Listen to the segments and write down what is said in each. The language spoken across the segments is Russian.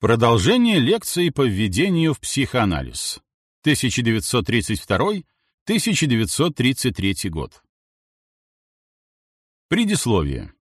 Продолжение лекции по введению в психоанализ. 1932-1933 год. Предисловие.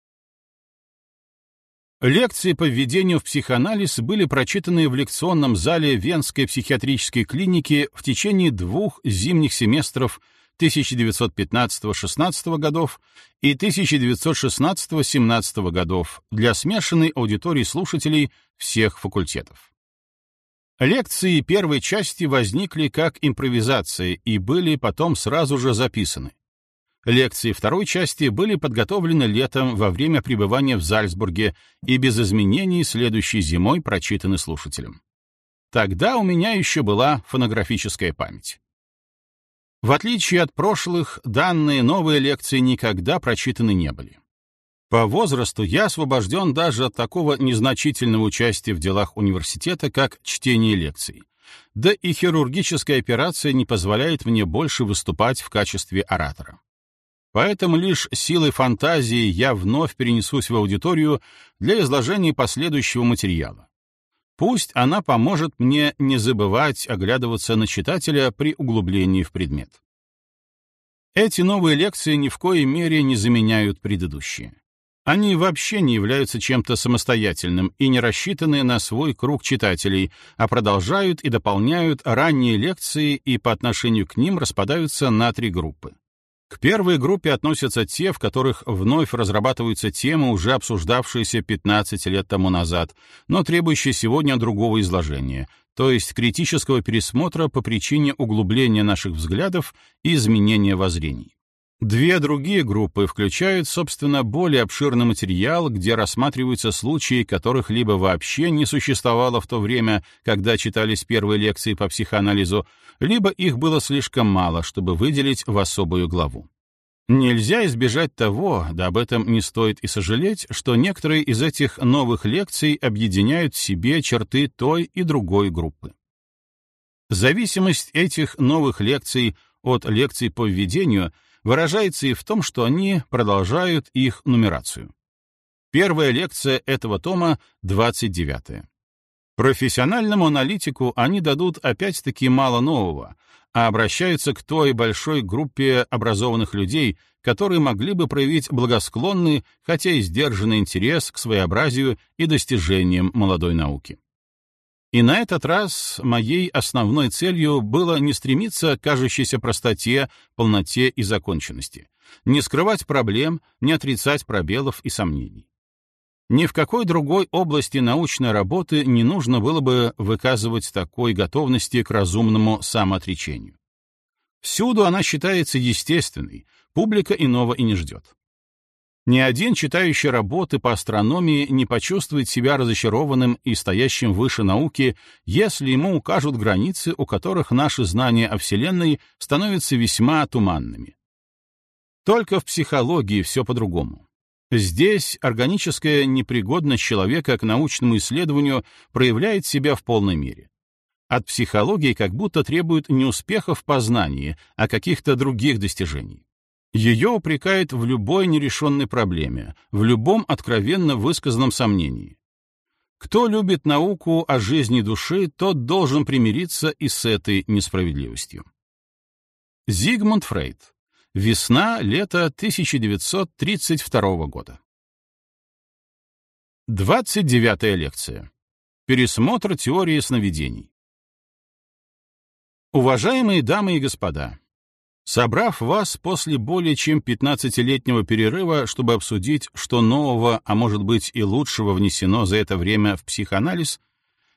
Лекции по введению в психоанализ были прочитаны в лекционном зале Венской психиатрической клиники в течение двух зимних семестров 1915-16 годов и 1916-17 годов для смешанной аудитории слушателей всех факультетов. Лекции первой части возникли как импровизации и были потом сразу же записаны. Лекции второй части были подготовлены летом во время пребывания в Зальцбурге и без изменений следующей зимой прочитаны слушателям. Тогда у меня еще была фонографическая память. В отличие от прошлых, данные новые лекции никогда прочитаны не были. По возрасту я освобожден даже от такого незначительного участия в делах университета, как чтение лекций. Да и хирургическая операция не позволяет мне больше выступать в качестве оратора. Поэтому лишь силой фантазии я вновь перенесусь в аудиторию для изложения последующего материала. Пусть она поможет мне не забывать оглядываться на читателя при углублении в предмет. Эти новые лекции ни в коей мере не заменяют предыдущие. Они вообще не являются чем-то самостоятельным и не рассчитаны на свой круг читателей, а продолжают и дополняют ранние лекции и по отношению к ним распадаются на три группы. К первой группе относятся те, в которых вновь разрабатываются темы, уже обсуждавшиеся 15 лет тому назад, но требующие сегодня другого изложения, то есть критического пересмотра по причине углубления наших взглядов и изменения воззрений. Две другие группы включают, собственно, более обширный материал, где рассматриваются случаи, которых либо вообще не существовало в то время, когда читались первые лекции по психоанализу, либо их было слишком мало, чтобы выделить в особую главу. Нельзя избежать того, да об этом не стоит и сожалеть, что некоторые из этих новых лекций объединяют в себе черты той и другой группы. Зависимость этих новых лекций от лекций по введению — выражается и в том, что они продолжают их нумерацию. Первая лекция этого тома — 29-я. Профессиональному аналитику они дадут опять-таки мало нового, а обращаются к той большой группе образованных людей, которые могли бы проявить благосклонный, хотя и сдержанный интерес к своеобразию и достижениям молодой науки. И на этот раз моей основной целью было не стремиться к кажущейся простоте, полноте и законченности, не скрывать проблем, не отрицать пробелов и сомнений. Ни в какой другой области научной работы не нужно было бы выказывать такой готовности к разумному самоотречению. Всюду она считается естественной, публика иного и не ждет. Ни один читающий работы по астрономии не почувствует себя разочарованным и стоящим выше науки, если ему укажут границы, у которых наши знания о Вселенной становятся весьма туманными. Только в психологии все по-другому. Здесь органическая непригодность человека к научному исследованию проявляет себя в полной мере. От психологии как будто требуют не успехов в познании, а каких-то других достижений. Ее упрекают в любой нерешенной проблеме, в любом откровенно высказанном сомнении. Кто любит науку о жизни души, тот должен примириться и с этой несправедливостью. Зигмунд Фрейд. Весна-лето 1932 года. 29 лекция. Пересмотр теории сновидений. Уважаемые дамы и господа, Собрав вас после более чем 15-летнего перерыва, чтобы обсудить, что нового, а может быть и лучшего внесено за это время в психоанализ,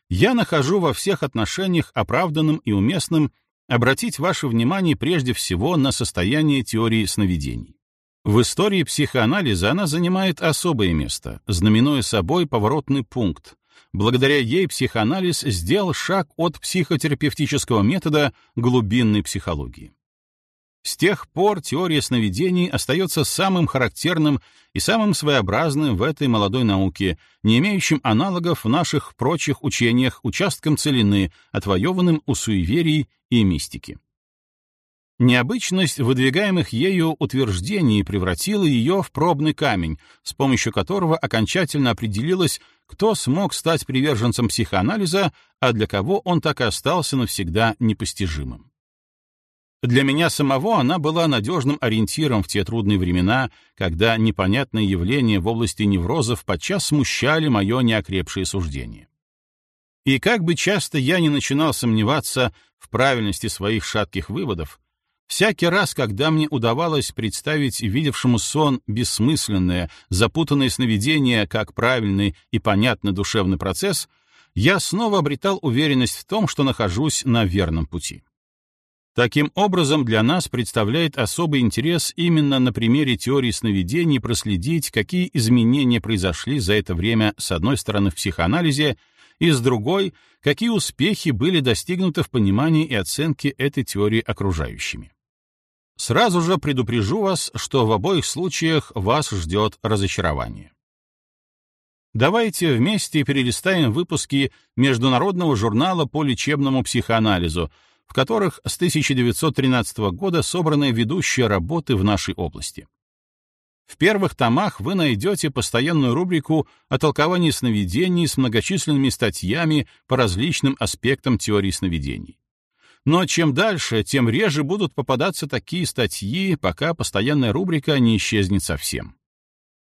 я нахожу во всех отношениях оправданным и уместным обратить ваше внимание прежде всего на состояние теории сновидений. В истории психоанализа она занимает особое место, знаменуя собой поворотный пункт. Благодаря ей психоанализ сделал шаг от психотерапевтического метода глубинной психологии. С тех пор теория сновидений остается самым характерным и самым своеобразным в этой молодой науке, не имеющим аналогов в наших прочих учениях участком целины, отвоеванным у суеверий и мистики. Необычность выдвигаемых ею утверждений превратила ее в пробный камень, с помощью которого окончательно определилось, кто смог стать приверженцем психоанализа, а для кого он так и остался навсегда непостижимым. Для меня самого она была надежным ориентиром в те трудные времена, когда непонятные явления в области неврозов подчас смущали мое неокрепшее суждение. И как бы часто я не начинал сомневаться в правильности своих шатких выводов, всякий раз, когда мне удавалось представить видевшему сон бессмысленное, запутанное сновидение как правильный и понятный душевный процесс, я снова обретал уверенность в том, что нахожусь на верном пути. Таким образом, для нас представляет особый интерес именно на примере теории сновидений проследить, какие изменения произошли за это время с одной стороны в психоанализе, и с другой, какие успехи были достигнуты в понимании и оценке этой теории окружающими. Сразу же предупрежу вас, что в обоих случаях вас ждет разочарование. Давайте вместе перелистаем выпуски Международного журнала по лечебному психоанализу, в которых с 1913 года собраны ведущие работы в нашей области. В первых томах вы найдете постоянную рубрику о толковании сновидений с многочисленными статьями по различным аспектам теории сновидений. Но чем дальше, тем реже будут попадаться такие статьи, пока постоянная рубрика не исчезнет совсем.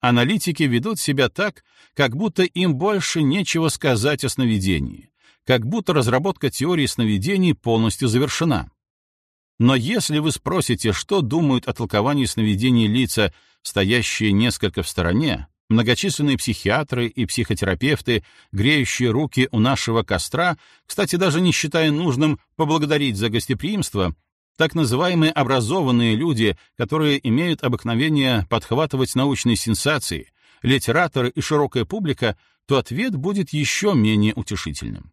Аналитики ведут себя так, как будто им больше нечего сказать о сновидении, как будто разработка теории сновидений полностью завершена. Но если вы спросите, что думают о толковании сновидений лица, стоящие несколько в стороне, многочисленные психиатры и психотерапевты, греющие руки у нашего костра, кстати, даже не считая нужным поблагодарить за гостеприимство, так называемые образованные люди, которые имеют обыкновение подхватывать научные сенсации, литераторы и широкая публика, то ответ будет еще менее утешительным.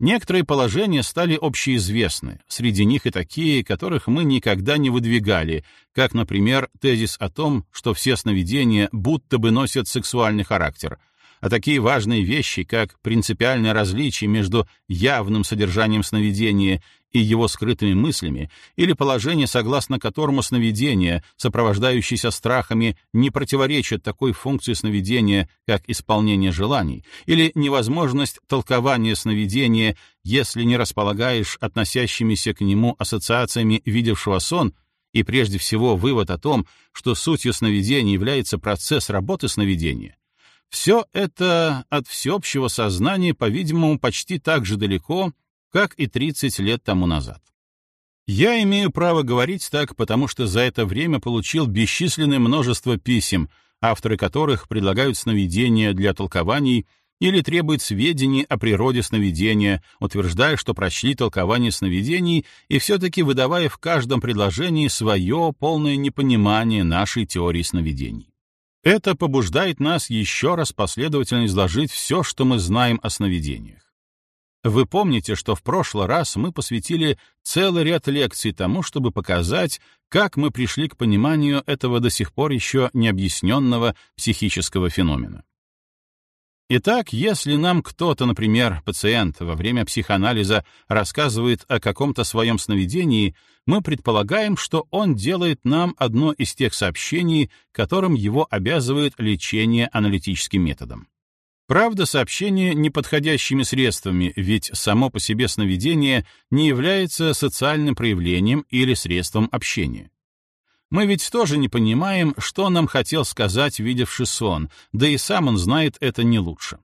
Некоторые положения стали общеизвестны, среди них и такие, которых мы никогда не выдвигали, как, например, тезис о том, что все сновидения будто бы носят сексуальный характер, а такие важные вещи, как принципиальное различие между явным содержанием сновидения и его скрытыми мыслями, или положение, согласно которому сновидение, сопровождающееся страхами, не противоречит такой функции сновидения, как исполнение желаний, или невозможность толкования сновидения, если не располагаешь относящимися к нему ассоциациями видевшего сон, и прежде всего вывод о том, что сутью сновидения является процесс работы сновидения, все это от всеобщего сознания, по-видимому, почти так же далеко, как и 30 лет тому назад. Я имею право говорить так, потому что за это время получил бесчисленное множество писем, авторы которых предлагают сновидения для толкований или требуют сведений о природе сновидения, утверждая, что прочли толкование сновидений и все-таки выдавая в каждом предложении свое полное непонимание нашей теории сновидений. Это побуждает нас еще раз последовательно изложить все, что мы знаем о сновидениях. Вы помните, что в прошлый раз мы посвятили целый ряд лекций тому, чтобы показать, как мы пришли к пониманию этого до сих пор еще необъясненного психического феномена. Итак, если нам кто-то, например, пациент, во время психоанализа рассказывает о каком-то своем сновидении, мы предполагаем, что он делает нам одно из тех сообщений, которым его обязывает лечение аналитическим методом. Правда, сообщение неподходящими средствами, ведь само по себе сновидение не является социальным проявлением или средством общения. Мы ведь тоже не понимаем, что нам хотел сказать видевший сон, да и сам он знает это не лучше.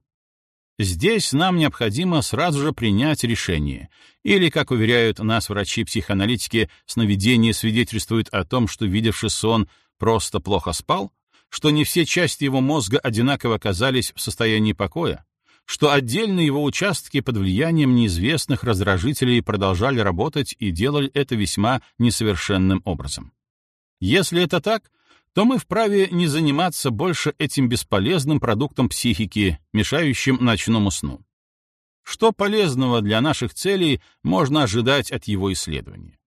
Здесь нам необходимо сразу же принять решение. Или, как уверяют нас врачи-психоаналитики, сновидение свидетельствует о том, что видевший сон просто плохо спал, что не все части его мозга одинаково оказались в состоянии покоя, что отдельные его участки под влиянием неизвестных раздражителей продолжали работать и делали это весьма несовершенным образом. Если это так, то мы вправе не заниматься больше этим бесполезным продуктом психики, мешающим ночному сну. Что полезного для наших целей можно ожидать от его исследования?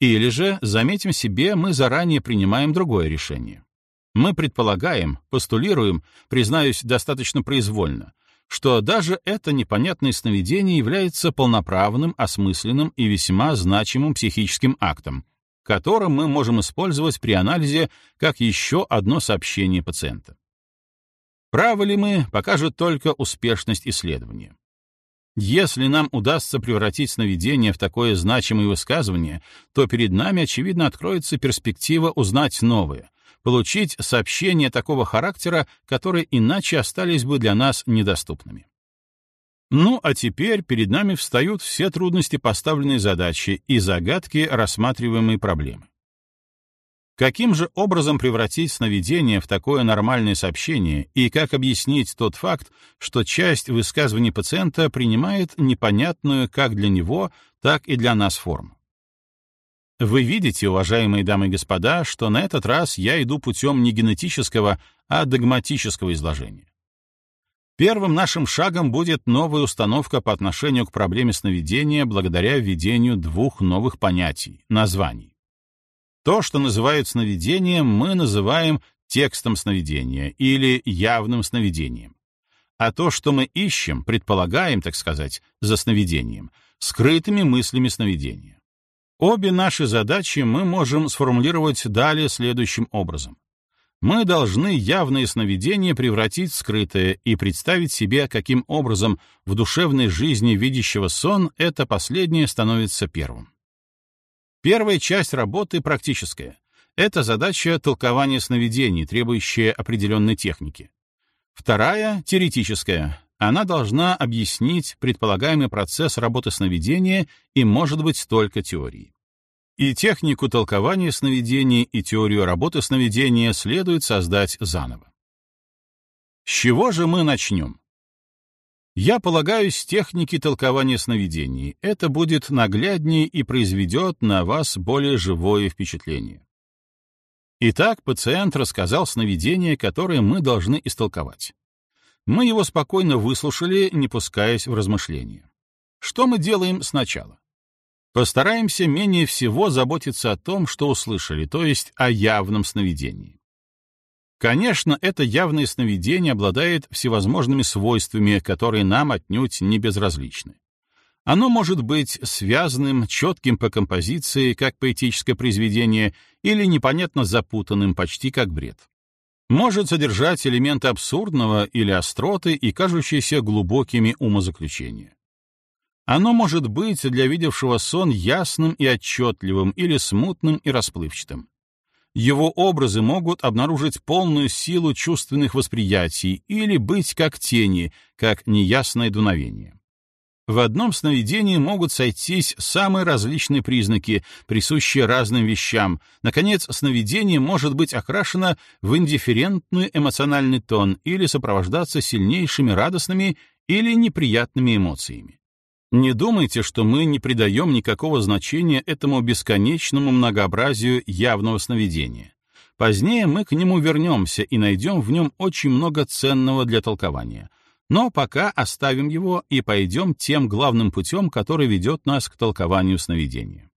Или же, заметим себе, мы заранее принимаем другое решение. Мы предполагаем, постулируем, признаюсь, достаточно произвольно, что даже это непонятное сновидение является полноправным, осмысленным и весьма значимым психическим актом, которым мы можем использовать при анализе как еще одно сообщение пациента. Правы ли мы, покажет только успешность исследования. Если нам удастся превратить сновидение в такое значимое высказывание, то перед нами, очевидно, откроется перспектива узнать новое, получить сообщения такого характера, которые иначе остались бы для нас недоступными. Ну, а теперь перед нами встают все трудности поставленной задачи и загадки рассматриваемой проблемы. Каким же образом превратить сновидение в такое нормальное сообщение и как объяснить тот факт, что часть высказываний пациента принимает непонятную как для него, так и для нас форму? Вы видите, уважаемые дамы и господа, что на этот раз я иду путем не генетического, а догматического изложения. Первым нашим шагом будет новая установка по отношению к проблеме сновидения благодаря введению двух новых понятий — названий. То, что называют сновидением, мы называем текстом сновидения или явным сновидением. А то, что мы ищем, предполагаем, так сказать, за сновидением, скрытыми мыслями сновидения. Обе наши задачи мы можем сформулировать далее следующим образом. Мы должны явное сновидение превратить в скрытое и представить себе, каким образом в душевной жизни видящего сон это последнее становится первым. Первая часть работы практическая. Это задача толкования сновидений, требующая определенной техники. Вторая — теоретическая. Она должна объяснить предполагаемый процесс работы сновидения и может быть только теорией. И технику толкования сновидений и теорию работы сновидения следует создать заново. С чего же мы начнем? Я полагаюсь техники толкования сновидений. Это будет нагляднее и произведет на вас более живое впечатление. Итак, пациент рассказал сновидение, которое мы должны истолковать. Мы его спокойно выслушали, не пускаясь в размышления. Что мы делаем сначала? Постараемся менее всего заботиться о том, что услышали, то есть о явном сновидении. Конечно, это явное сновидение обладает всевозможными свойствами, которые нам отнюдь не безразличны. Оно может быть связанным, четким по композиции, как поэтическое произведение, или непонятно запутанным, почти как бред. Может содержать элементы абсурдного или остроты и кажущиеся глубокими умозаключения. Оно может быть для видевшего сон ясным и отчетливым или смутным и расплывчатым. Его образы могут обнаружить полную силу чувственных восприятий или быть как тени, как неясное дуновение. В одном сновидении могут сойтись самые различные признаки, присущие разным вещам. Наконец, сновидение может быть окрашено в индифферентный эмоциональный тон или сопровождаться сильнейшими радостными или неприятными эмоциями. Не думайте, что мы не придаем никакого значения этому бесконечному многообразию явного сновидения. Позднее мы к нему вернемся и найдем в нем очень много ценного для толкования. Но пока оставим его и пойдем тем главным путем, который ведет нас к толкованию сновидения.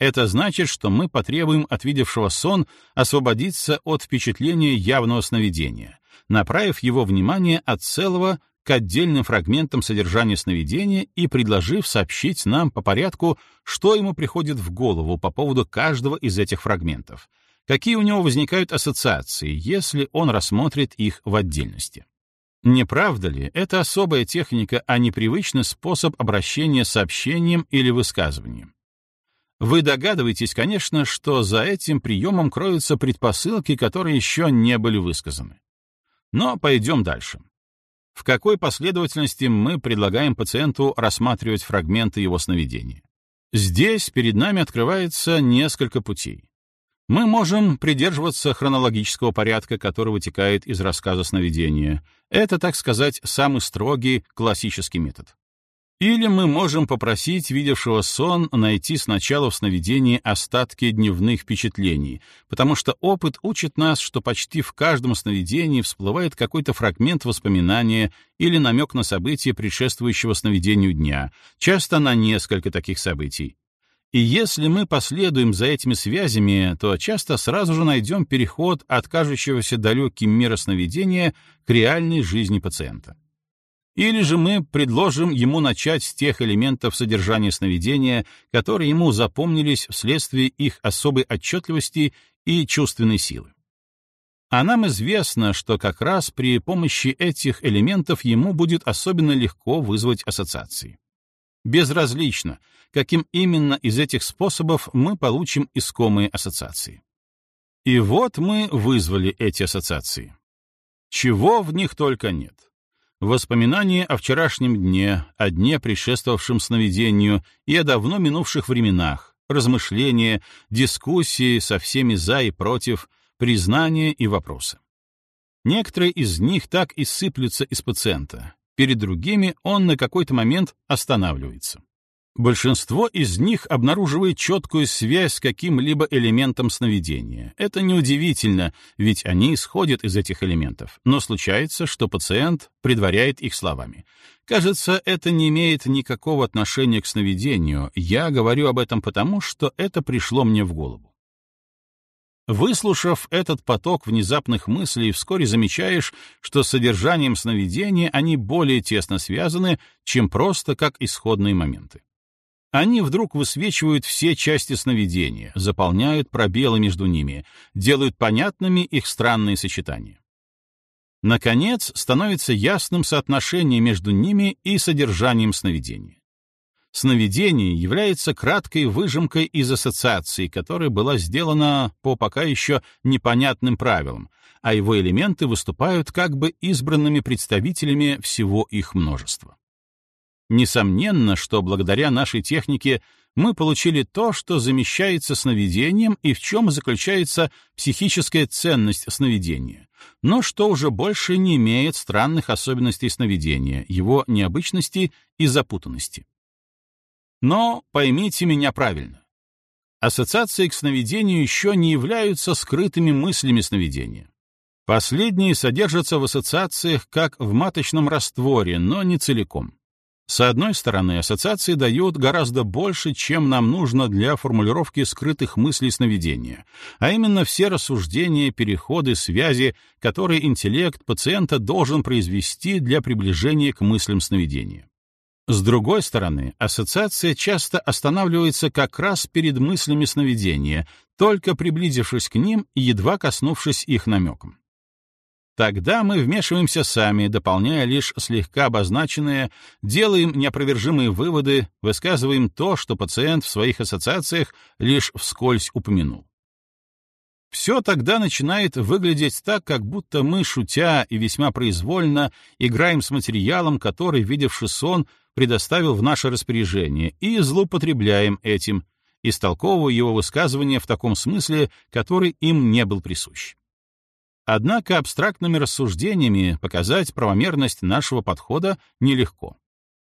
Это значит, что мы потребуем от видевшего сон освободиться от впечатления явного сновидения, направив его внимание от целого к отдельным фрагментам содержания сновидения и предложив сообщить нам по порядку, что ему приходит в голову по поводу каждого из этих фрагментов, какие у него возникают ассоциации, если он рассмотрит их в отдельности. Не правда ли, это особая техника, а не привычный способ обращения с сообщением или высказыванием? Вы догадываетесь, конечно, что за этим приемом кроются предпосылки, которые еще не были высказаны. Но пойдем дальше в какой последовательности мы предлагаем пациенту рассматривать фрагменты его сновидения. Здесь перед нами открывается несколько путей. Мы можем придерживаться хронологического порядка, который вытекает из рассказа сновидения. Это, так сказать, самый строгий классический метод. Или мы можем попросить видевшего сон найти сначала в сновидении остатки дневных впечатлений, потому что опыт учит нас, что почти в каждом сновидении всплывает какой-то фрагмент воспоминания или намек на событие предшествующего сновидению дня, часто на несколько таких событий. И если мы последуем за этими связями, то часто сразу же найдем переход от кажущегося далеким мира сновидения к реальной жизни пациента. Или же мы предложим ему начать с тех элементов содержания сновидения, которые ему запомнились вследствие их особой отчетливости и чувственной силы. А нам известно, что как раз при помощи этих элементов ему будет особенно легко вызвать ассоциации. Безразлично, каким именно из этих способов мы получим искомые ассоциации. И вот мы вызвали эти ассоциации. Чего в них только нет. Воспоминания о вчерашнем дне, о дне, предшествовавшем сновидению, и о давно минувших временах, размышления, дискуссии со всеми за и против, признания и вопросы. Некоторые из них так и сыплются из пациента, перед другими он на какой-то момент останавливается. Большинство из них обнаруживает четкую связь с каким-либо элементом сновидения. Это неудивительно, ведь они исходят из этих элементов, но случается, что пациент предваряет их словами. Кажется, это не имеет никакого отношения к сновидению, я говорю об этом потому, что это пришло мне в голову. Выслушав этот поток внезапных мыслей, вскоре замечаешь, что с содержанием сновидения они более тесно связаны, чем просто как исходные моменты. Они вдруг высвечивают все части сновидения, заполняют пробелы между ними, делают понятными их странные сочетания. Наконец, становится ясным соотношение между ними и содержанием сновидения. Сновидение является краткой выжимкой из ассоциации, которая была сделана по пока еще непонятным правилам, а его элементы выступают как бы избранными представителями всего их множества. Несомненно, что благодаря нашей технике мы получили то, что замещается сновидением и в чем заключается психическая ценность сновидения, но что уже больше не имеет странных особенностей сновидения, его необычности и запутанности. Но поймите меня правильно. Ассоциации к сновидению еще не являются скрытыми мыслями сновидения. Последние содержатся в ассоциациях как в маточном растворе, но не целиком. С одной стороны, ассоциации дают гораздо больше, чем нам нужно для формулировки скрытых мыслей сновидения, а именно все рассуждения, переходы, связи, которые интеллект пациента должен произвести для приближения к мыслям сновидения. С другой стороны, ассоциация часто останавливается как раз перед мыслями сновидения, только приблизившись к ним и едва коснувшись их намеком. Тогда мы вмешиваемся сами, дополняя лишь слегка обозначенное, делаем неопровержимые выводы, высказываем то, что пациент в своих ассоциациях лишь вскользь упомянул. Все тогда начинает выглядеть так, как будто мы, шутя и весьма произвольно, играем с материалом, который, видевший сон, предоставил в наше распоряжение, и злоупотребляем этим, истолковывая его высказывание в таком смысле, который им не был присущ. Однако абстрактными рассуждениями показать правомерность нашего подхода нелегко.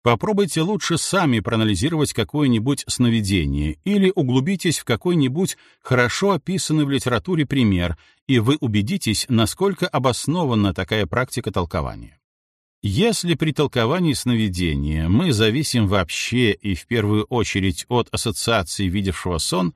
Попробуйте лучше сами проанализировать какое-нибудь сновидение или углубитесь в какой-нибудь хорошо описанный в литературе пример, и вы убедитесь, насколько обоснована такая практика толкования. Если при толковании сновидения мы зависим вообще и в первую очередь от ассоциации видевшего сон,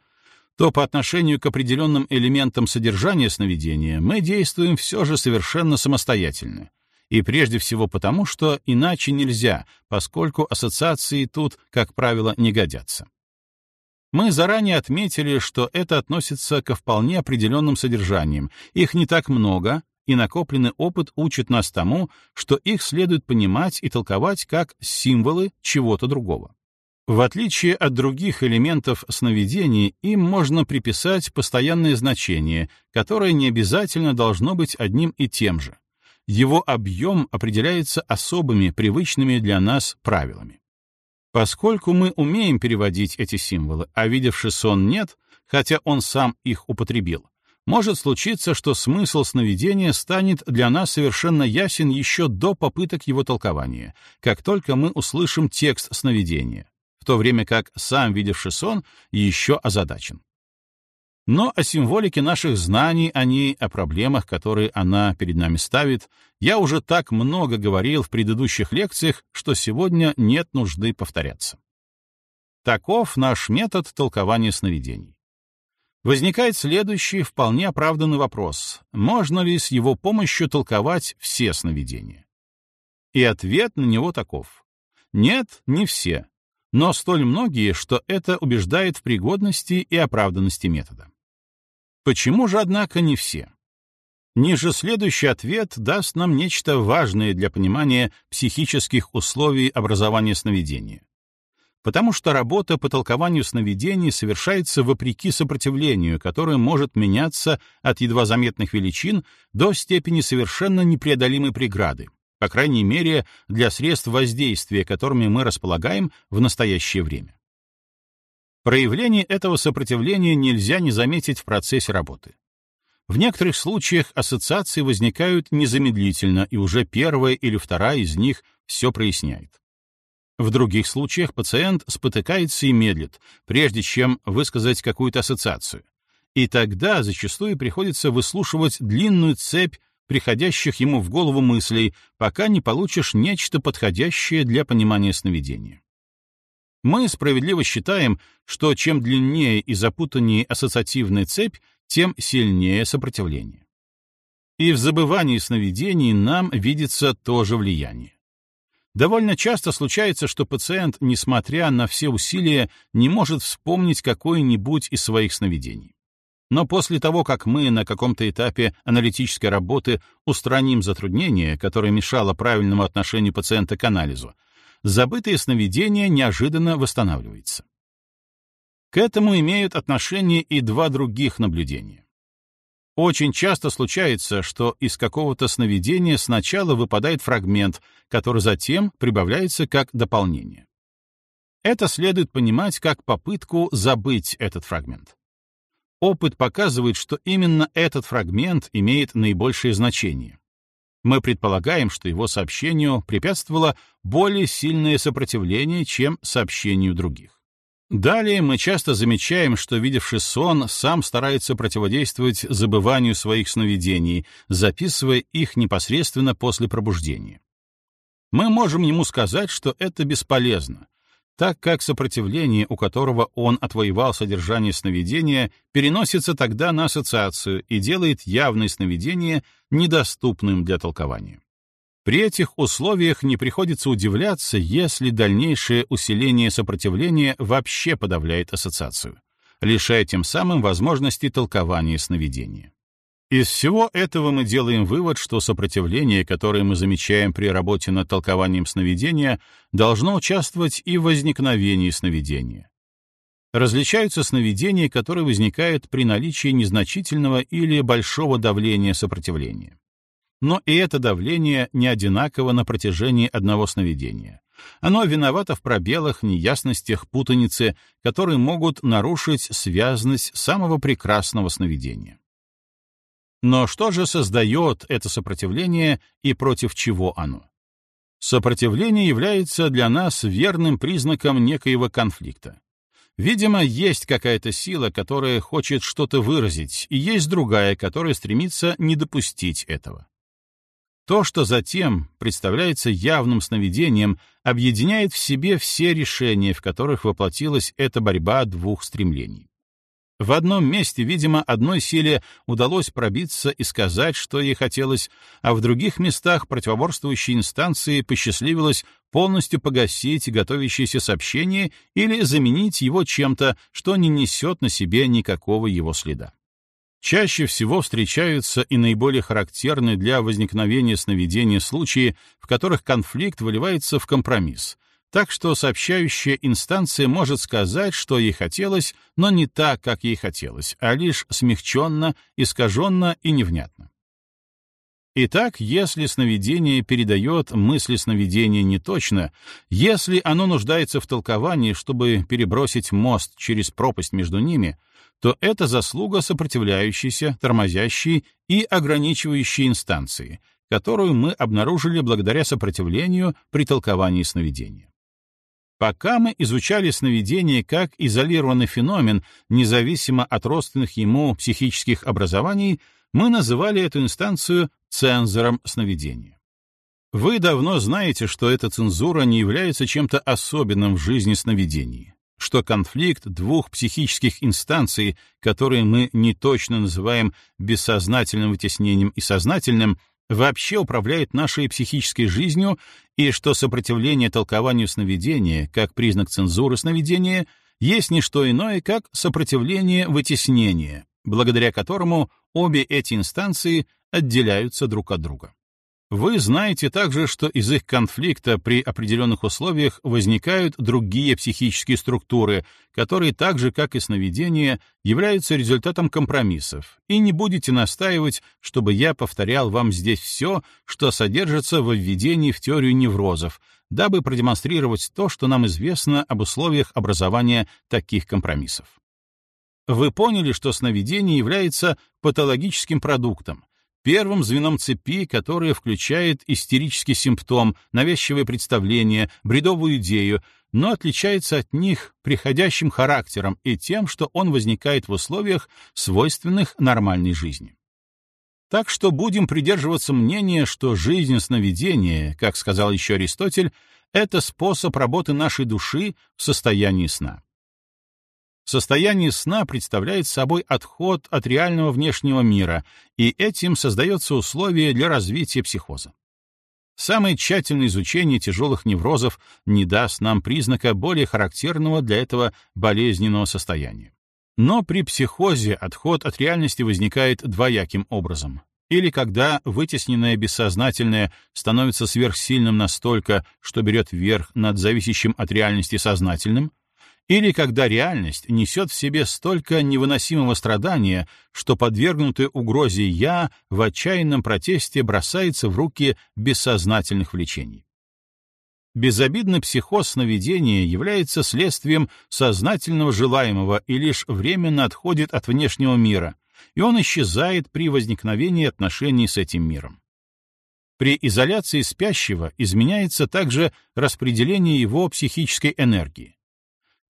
то по отношению к определенным элементам содержания сновидения мы действуем все же совершенно самостоятельно. И прежде всего потому, что иначе нельзя, поскольку ассоциации тут, как правило, не годятся. Мы заранее отметили, что это относится ко вполне определенным содержаниям, их не так много, и накопленный опыт учит нас тому, что их следует понимать и толковать как символы чего-то другого. В отличие от других элементов сновидений, им можно приписать постоянное значение, которое не обязательно должно быть одним и тем же. Его объем определяется особыми, привычными для нас правилами. Поскольку мы умеем переводить эти символы, а видевший сон нет, хотя он сам их употребил, может случиться, что смысл сновидения станет для нас совершенно ясен еще до попыток его толкования, как только мы услышим текст сновидения, в то время как сам видевший сон еще озадачен. Но о символике наших знаний о ней, о проблемах, которые она перед нами ставит, я уже так много говорил в предыдущих лекциях, что сегодня нет нужды повторяться. Таков наш метод толкования сновидений. Возникает следующий вполне оправданный вопрос. Можно ли с его помощью толковать все сновидения? И ответ на него таков. Нет, не все, но столь многие, что это убеждает в пригодности и оправданности метода. Почему же, однако, не все? Ниже следующий ответ даст нам нечто важное для понимания психических условий образования сновидения. Потому что работа по толкованию сновидений совершается вопреки сопротивлению, которое может меняться от едва заметных величин до степени совершенно непреодолимой преграды, по крайней мере, для средств воздействия, которыми мы располагаем в настоящее время. Проявление этого сопротивления нельзя не заметить в процессе работы. В некоторых случаях ассоциации возникают незамедлительно, и уже первая или вторая из них все проясняет. В других случаях пациент спотыкается и медлит, прежде чем высказать какую-то ассоциацию. И тогда зачастую приходится выслушивать длинную цепь приходящих ему в голову мыслей, пока не получишь нечто подходящее для понимания сновидения. Мы справедливо считаем, что чем длиннее и запутаннее ассоциативная цепь, тем сильнее сопротивление. И в забывании сновидений нам видится тоже влияние. Довольно часто случается, что пациент, несмотря на все усилия, не может вспомнить какое-нибудь из своих сновидений. Но после того, как мы на каком-то этапе аналитической работы устраним затруднение, которое мешало правильному отношению пациента к анализу, забытое сновидение неожиданно восстанавливается. К этому имеют отношение и два других наблюдения. Очень часто случается, что из какого-то сновидения сначала выпадает фрагмент, который затем прибавляется как дополнение. Это следует понимать как попытку забыть этот фрагмент. Опыт показывает, что именно этот фрагмент имеет наибольшее значение. Мы предполагаем, что его сообщению препятствовало более сильное сопротивление, чем сообщению других. Далее мы часто замечаем, что видевший сон сам старается противодействовать забыванию своих сновидений, записывая их непосредственно после пробуждения. Мы можем ему сказать, что это бесполезно, так как сопротивление, у которого он отвоевал содержание сновидения, переносится тогда на ассоциацию и делает явное сновидение недоступным для толкования. При этих условиях не приходится удивляться, если дальнейшее усиление сопротивления вообще подавляет ассоциацию, лишая тем самым возможности толкования сновидения. Из всего этого мы делаем вывод, что сопротивление, которое мы замечаем при работе над толкованием сновидения, должно участвовать и в возникновении сновидения. Различаются сновидения, которые возникают при наличии незначительного или большого давления сопротивления. Но и это давление не одинаково на протяжении одного сновидения. Оно виновато в пробелах, неясностях, путанице, которые могут нарушить связность самого прекрасного сновидения. Но что же создает это сопротивление и против чего оно? Сопротивление является для нас верным признаком некоего конфликта. Видимо, есть какая-то сила, которая хочет что-то выразить, и есть другая, которая стремится не допустить этого. То, что затем представляется явным сновидением, объединяет в себе все решения, в которых воплотилась эта борьба двух стремлений. В одном месте, видимо, одной силе удалось пробиться и сказать, что ей хотелось, а в других местах противоборствующей инстанции посчастливилось полностью погасить готовящееся сообщение или заменить его чем-то, что не несет на себе никакого его следа. Чаще всего встречаются и наиболее характерны для возникновения сновидения случаи, в которых конфликт выливается в компромисс, так что сообщающая инстанция может сказать, что ей хотелось, но не так, как ей хотелось, а лишь смягченно, искаженно и невнятно. Итак, если сновидение передает мысли сновидения неточно, если оно нуждается в толковании, чтобы перебросить мост через пропасть между ними, то это заслуга сопротивляющейся, тормозящей и ограничивающей инстанции, которую мы обнаружили благодаря сопротивлению при толковании сновидения. Пока мы изучали сновидение как изолированный феномен, независимо от родственных ему психических образований, мы называли эту инстанцию цензором сновидения. Вы давно знаете, что эта цензура не является чем-то особенным в жизни сновидений, что конфликт двух психических инстанций, которые мы не точно называем бессознательным вытеснением и сознательным, вообще управляет нашей психической жизнью и что сопротивление толкованию сновидения, как признак цензуры сновидения, есть не что иное, как сопротивление вытеснения, благодаря которому обе эти инстанции отделяются друг от друга. Вы знаете также, что из их конфликта при определенных условиях возникают другие психические структуры, которые так же, как и сновидения, являются результатом компромиссов, и не будете настаивать, чтобы я повторял вам здесь все, что содержится в введении в теорию неврозов, дабы продемонстрировать то, что нам известно об условиях образования таких компромиссов. Вы поняли, что сновидение является патологическим продуктом, первым звеном цепи, которое включает истерический симптом, навязчивое представление, бредовую идею, но отличается от них приходящим характером и тем, что он возникает в условиях, свойственных нормальной жизни. Так что будем придерживаться мнения, что жизнь сновидения, как сказал еще Аристотель, это способ работы нашей души в состоянии сна. Состояние сна представляет собой отход от реального внешнего мира, и этим создается условие для развития психоза. Самое тщательное изучение тяжелых неврозов не даст нам признака более характерного для этого болезненного состояния. Но при психозе отход от реальности возникает двояким образом. Или когда вытесненное бессознательное становится сверхсильным настолько, что берет верх над зависящим от реальности сознательным — или когда реальность несет в себе столько невыносимого страдания, что подвергнутый угрозе «я» в отчаянном протесте бросается в руки бессознательных влечений. Безобидный психоз сновидения является следствием сознательного желаемого и лишь временно отходит от внешнего мира, и он исчезает при возникновении отношений с этим миром. При изоляции спящего изменяется также распределение его психической энергии.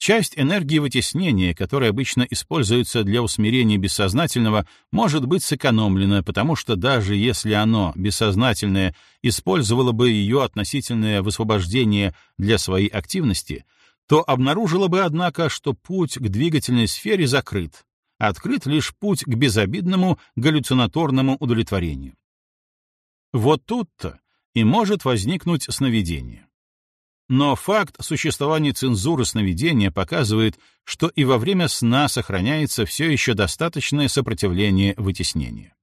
Часть энергии вытеснения, которая обычно используется для усмирения бессознательного, может быть сэкономлена, потому что даже если оно, бессознательное, использовало бы ее относительное высвобождение для своей активности, то обнаружило бы, однако, что путь к двигательной сфере закрыт, открыт лишь путь к безобидному галлюцинаторному удовлетворению. Вот тут-то и может возникнуть сновидение. Но факт существования цензуры сновидения показывает, что и во время сна сохраняется все еще достаточное сопротивление вытеснения.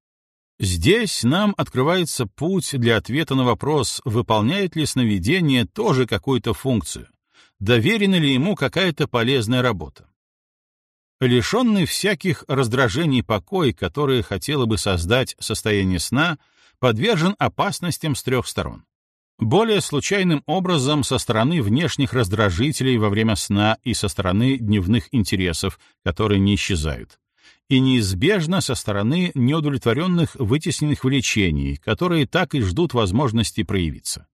Здесь нам открывается путь для ответа на вопрос, выполняет ли сновидение тоже какую-то функцию, доверена ли ему какая-то полезная работа. Лишенный всяких раздражений покой, которые хотело бы создать состояние сна, подвержен опасностям с трех сторон. Более случайным образом со стороны внешних раздражителей во время сна и со стороны дневных интересов, которые не исчезают. И неизбежно со стороны неудовлетворенных вытесненных влечений, которые так и ждут возможности проявиться.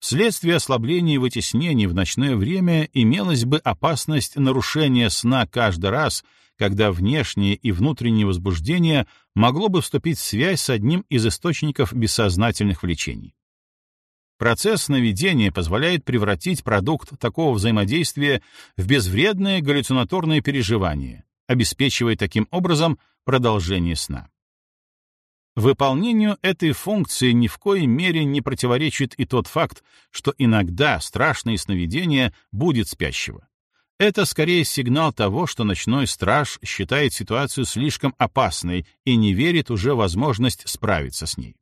Вследствие ослабления вытеснений в ночное время имелась бы опасность нарушения сна каждый раз, когда внешнее и внутреннее возбуждение могло бы вступить в связь с одним из источников бессознательных влечений. Процесс сновидения позволяет превратить продукт такого взаимодействия в безвредное галлюцинаторное переживание, обеспечивая таким образом продолжение сна. Выполнению этой функции ни в коей мере не противоречит и тот факт, что иногда страшное сновидение будет спящего. Это скорее сигнал того, что ночной страж считает ситуацию слишком опасной и не верит уже в возможность справиться с ней.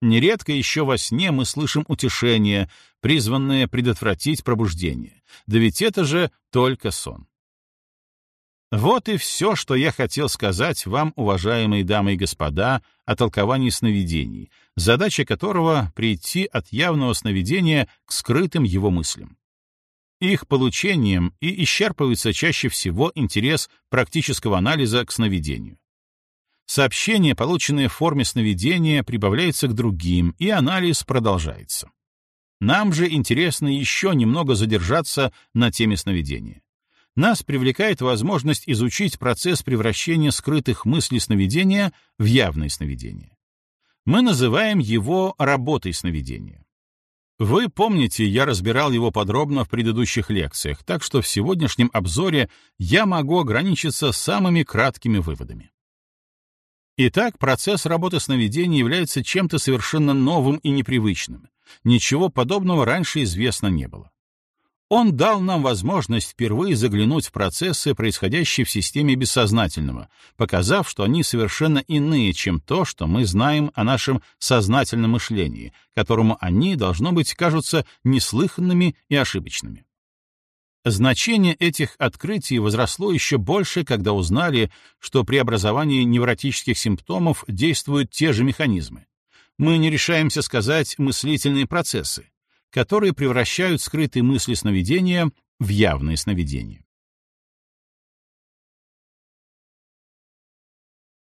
Нередко еще во сне мы слышим утешение, призванное предотвратить пробуждение. Да ведь это же только сон. Вот и все, что я хотел сказать вам, уважаемые дамы и господа, о толковании сновидений, задача которого — прийти от явного сновидения к скрытым его мыслям. Их получением и исчерпывается чаще всего интерес практического анализа к сновидению. Сообщение, полученное в форме сновидения, прибавляется к другим, и анализ продолжается. Нам же интересно еще немного задержаться на теме сновидения. Нас привлекает возможность изучить процесс превращения скрытых мыслей сновидения в явные сновидения. Мы называем его работой сновидения. Вы помните, я разбирал его подробно в предыдущих лекциях, так что в сегодняшнем обзоре я могу ограничиться самыми краткими выводами. Итак, процесс работы сновидения является чем-то совершенно новым и непривычным. Ничего подобного раньше известно не было. Он дал нам возможность впервые заглянуть в процессы, происходящие в системе бессознательного, показав, что они совершенно иные, чем то, что мы знаем о нашем сознательном мышлении, которому они, должно быть, кажутся неслыханными и ошибочными. Значение этих открытий возросло еще больше, когда узнали, что при образовании невротических симптомов действуют те же механизмы. Мы не решаемся сказать мыслительные процессы, которые превращают скрытые мысли сновидения в явные сновидения.